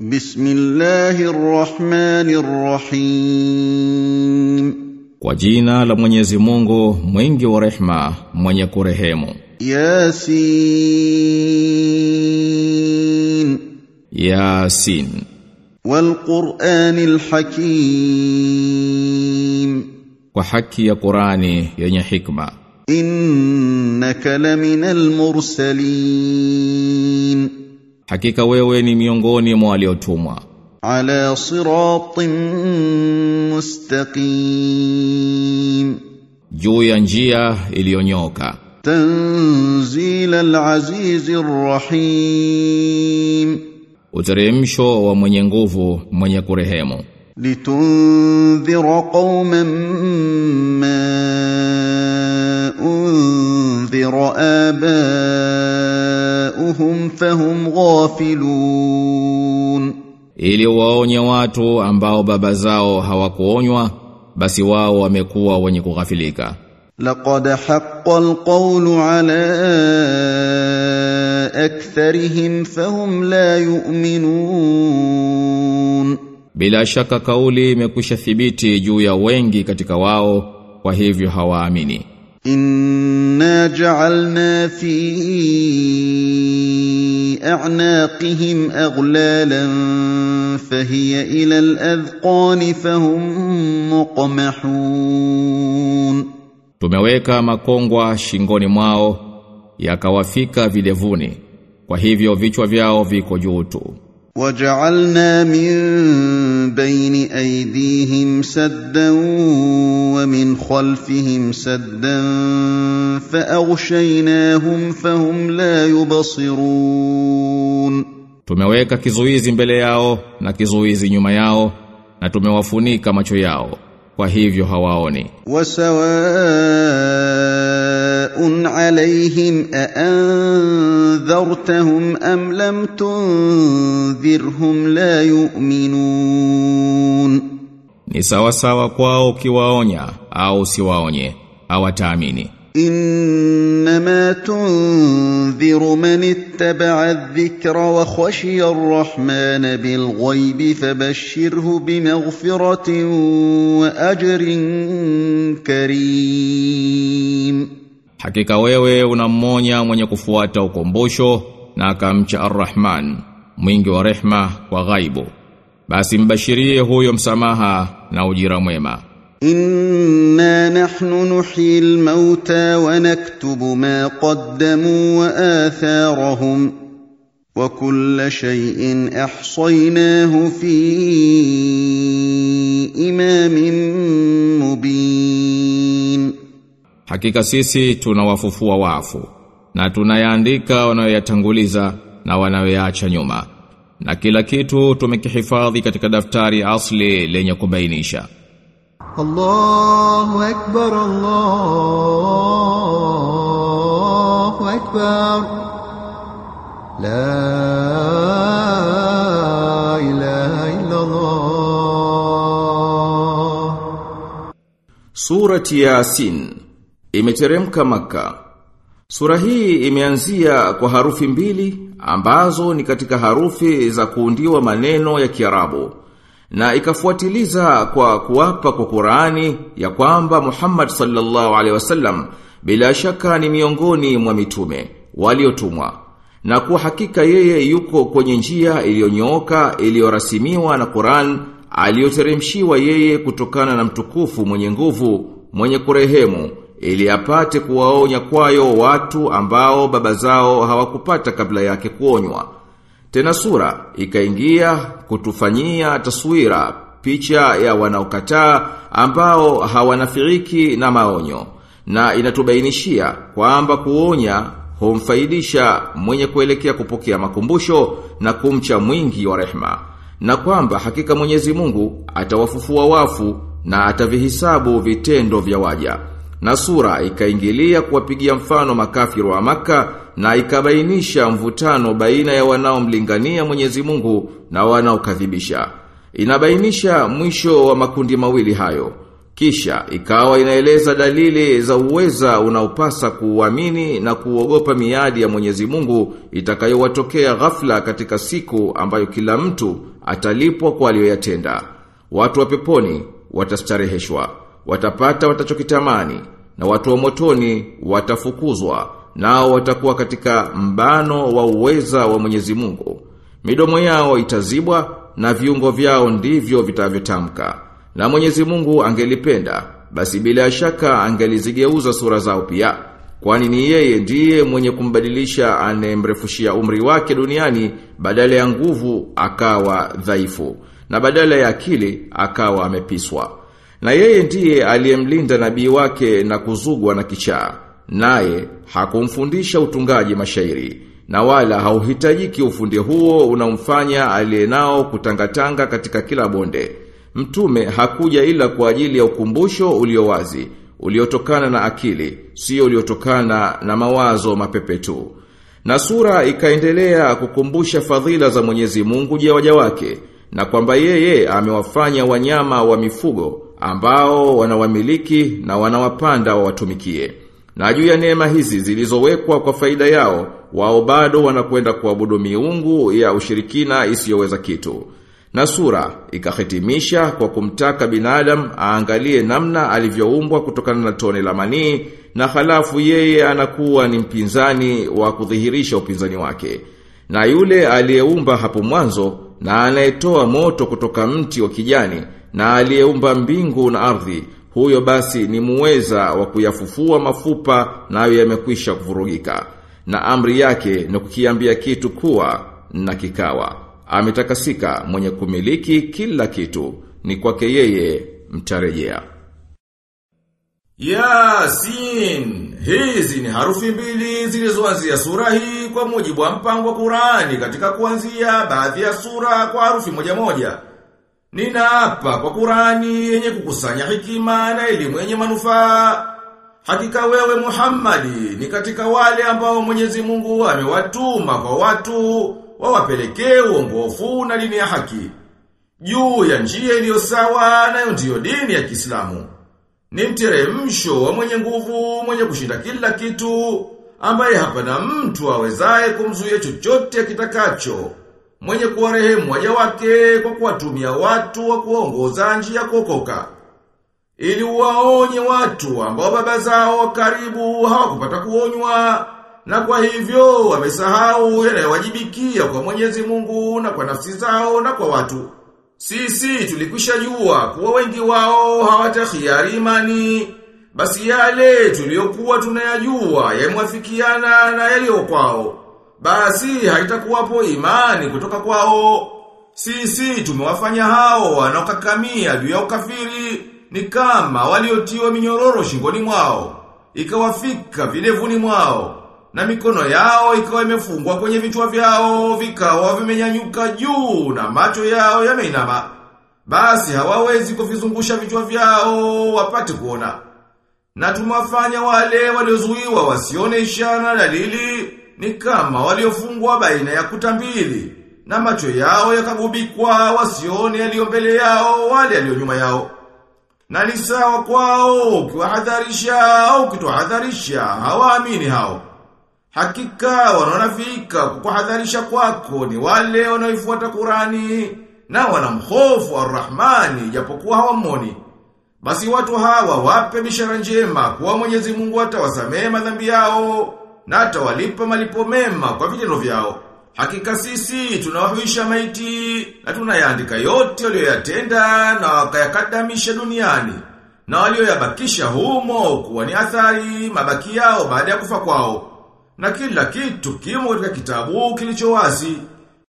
بسم الله الرحمن الرحيم Kwa jina la Mwenyezi Mungu mwingi wa rehma mwenye kurehemu ياسين Yasin والقرآن الحكيم kwa haki ya Qurani yenye hikma إنك لمن المرسلين Hakika wewe ni miongoni mwa waliotumwa. Ala siratin mustaqim. Juu ya njia iliyonyoka. tanzilal azizir rahim Uteremsho wa mwenye nguvu, mwenye kurehemu. Litundhira qauman أنذر آباؤهم فهم غافلون ili waonye watu ambao baba zao hawakuonywa basi wao wamekuwa wenye kughafilika لقد حق القول على أكثرهم فهم لا يؤمنون bila shaka kauli imekwisha thibiti juu ya wengi katika wao kwa hivyo hawaamini إنا جعلنا في أعناقهم أغلالا فهي إلى الأذقان فهم مقمحون tumeweka makongwa shingoni mwao yakawafika vilevuni kwa hivyo vichwa vyao viko juu tu وجعلنا من بين أيديهم سدا ومن خلفهم سدا فأغشيناهم فهم لا يبصرون tumeweka kizuizi mbele yao na kizuizi nyuma yao na tumewafunika macho yao kwa hivyo hawaoni وسواء عليهم أأنذرتهم أم لم تنذرهم لا يؤمنون. Ni sawa sawa kwao ukiwaonya au siwaonye hawataamini. إنما تنذر من اتبع الذكر وخشي الرحمن بالغيب فبشره بمغفرة وأجر كريم. Hakika wewe unamonya mwenye kufuata ukombosho na akamcha Ar-Rahman, mwingi wa rehma kwa ghaibu. Basi mbashirie huyo msamaha na ujira mwema. Inna nahnu nuhyi mauta wa naktubu ma qaddamu wa atharahum wa kulla shay'in ahsaynahu fi imamin mubin Hakika sisi tunawafufua wafu na tunayaandika wanayoyatanguliza na wanayoyaacha nyuma. Na kila kitu tumekihifadhi katika daftari asli lenye kubainisha. Allahu akbar Allahu akbar. La ilaha illa Allah Surati Yasin imeteremka maka. Sura hii imeanzia kwa harufi mbili ambazo ni katika harufi za kuundiwa maneno ya Kiarabu na ikafuatiliza kwa kuwapa kwa Qurani ya kwamba Muhammad sallallahu alaihi wasallam bila shaka ni miongoni mwa mitume waliotumwa na kwa hakika yeye yuko kwenye njia iliyonyooka iliyorasimiwa na Qur'an aliyoteremshiwa yeye kutokana na mtukufu mwenye nguvu mwenye kurehemu ili apate kuwaonya kwayo watu ambao baba zao hawakupata kabla yake kuonywa. Tena sura ikaingia kutufanyia taswira picha ya wanaokataa ambao hawanafiriki na maonyo na inatubainishia kwamba kuonya humfaidisha mwenye kuelekea kupokea makumbusho na kumcha mwingi wa rehma na kwamba hakika Mwenyezi Mungu atawafufua wafu na atavihisabu vitendo vya waja na sura ikaingilia kuwapigia mfano makafiru wa maka na ikabainisha mvutano baina ya wanaomlingania Mwenyezi Mungu na wanaokadhibisha. Inabainisha mwisho wa makundi mawili hayo. Kisha ikawa inaeleza dalili za uweza unaopasa kuuamini na kuogopa miadi ya Mwenyezi Mungu itakayowatokea ghafla katika siku ambayo kila mtu atalipwa kwa aliyoyatenda. Watu wa peponi watastareheshwa, watapata watachokitamani na watu wa motoni watafukuzwa nao watakuwa katika mbano wa uweza wa Mwenyezi Mungu. Midomo yao itazibwa na viungo vyao ndivyo vitavyotamka. Na Mwenyezi Mungu angelipenda, basi bila shaka angelizigeuza sura zao pia. Kwani ni yeye ndiye mwenye kumbadilisha anemrefushia umri wake duniani badala ya nguvu akawa dhaifu na badala ya akili akawa amepiswa. Na yeye ndiye aliyemlinda nabii wake na kuzugwa na kichaa. Naye hakumfundisha utungaji mashairi na wala hauhitajiki ufundi huo unaomfanya aliyenao kutangatanga katika kila bonde. Mtume hakuja ila kwa ajili ya ukumbusho uliowazi, uliotokana na akili, sio uliotokana na mawazo mapepe tu. Na sura ikaendelea kukumbusha fadhila za Mwenyezi Mungu juu ya waja wake na kwamba yeye amewafanya wanyama wa mifugo ambao wanawamiliki na wanawapanda wawatumikie. Na juu ya neema hizi zilizowekwa kwa faida yao, wao bado wanakwenda kuabudu miungu ya ushirikina isiyoweza kitu. Na sura ikahitimisha kwa kumtaka binadamu aangalie namna alivyoumbwa kutokana na tone la manii na halafu yeye anakuwa ni mpinzani wa kudhihirisha upinzani wake. Na yule aliyeumba hapo mwanzo na anayetoa moto kutoka mti wa kijani na aliyeumba mbingu na ardhi huyo basi ni muweza wa kuyafufua mafupa nayo yamekwisha kuvurugika. Na amri yake ni kukiambia kitu kuwa na kikawa. Ametakasika mwenye kumiliki kila kitu. Ni kwake yeye mtarejea. Yasin hizi ni harufi mbili zilizoanzia sura hii kwa mujibu wa mpango wa Qurani katika kuanzia baadhi ya sura kwa harufi moja moja Ninaapa kwa Qurani yenye kukusanya hikima na elimu yenye manufaa. Hakika wewe Muhammadi ni katika wale ambao Mwenyezi Mungu amewatuma kwa watu wawapelekee uongofu na dini ya haki. Juu ya njia iliyo sawa nayo ndiyo dini ya Kiislamu. Ni mteremsho wa mwenye nguvu, mwenye kushinda kila kitu, ambaye hapana mtu awezaye kumzuia chochote kitakacho mwenye kuwarehemu waja wake kwa kuwatumia watu wa kuongoza njia kuokoka. Ili waonye watu ambao baba zao karibu hawakupata kuonywa na kwa hivyo wamesahau yanayowajibikia kwa Mwenyezi Mungu na kwa nafsi zao na kwa watu. Sisi tulikwisha jua kuwa wengi wao hawatahiari imani. Basi yale tuliyokuwa tunayajua yamwafikiana na yaliyo kwao basi haitakuwapo imani kutoka kwao. Sisi tumewafanya hao wanaokakamia juu ya ukafiri ni kama waliotiwa minyororo shingoni mwao, ikawafika videvuni mwao, na mikono yao ikawa imefungwa kwenye vichwa vyao, vikawa vimenyanyuka juu na macho yao yameinama. Basi hawawezi kuvizungusha vichwa vyao wapate kuona. Na tumewafanya wale waliozuiwa wasione ishara dalili ni kama waliofungwa baina ya kuta mbili na macho yao yakagubikwa wasioni yaliyo mbele yao wale yaliyo nyuma yao. Na ni sawa kwao ukiwahadharisha au kutohadharisha hawaamini hao. Hakika wanaonafika kukuhadharisha kwako ni wale wanaoifuata Qurani na wanamhofu Ar-Rahmani japokuwa hawamoni. Basi watu hawa wape bishara njema kuwa Mwenyezi Mungu atawasamehe madhambi yao na atawalipa malipo mema kwa vitendo vyao. Hakika sisi tunawahuisha maiti na tunayaandika yote walioyatenda na wakayakadamisha duniani na walioyabakisha humo kuwa ni athari mabaki yao baada ya kufa kwao. Na kila kitu kimo katika kitabu kilicho wazi.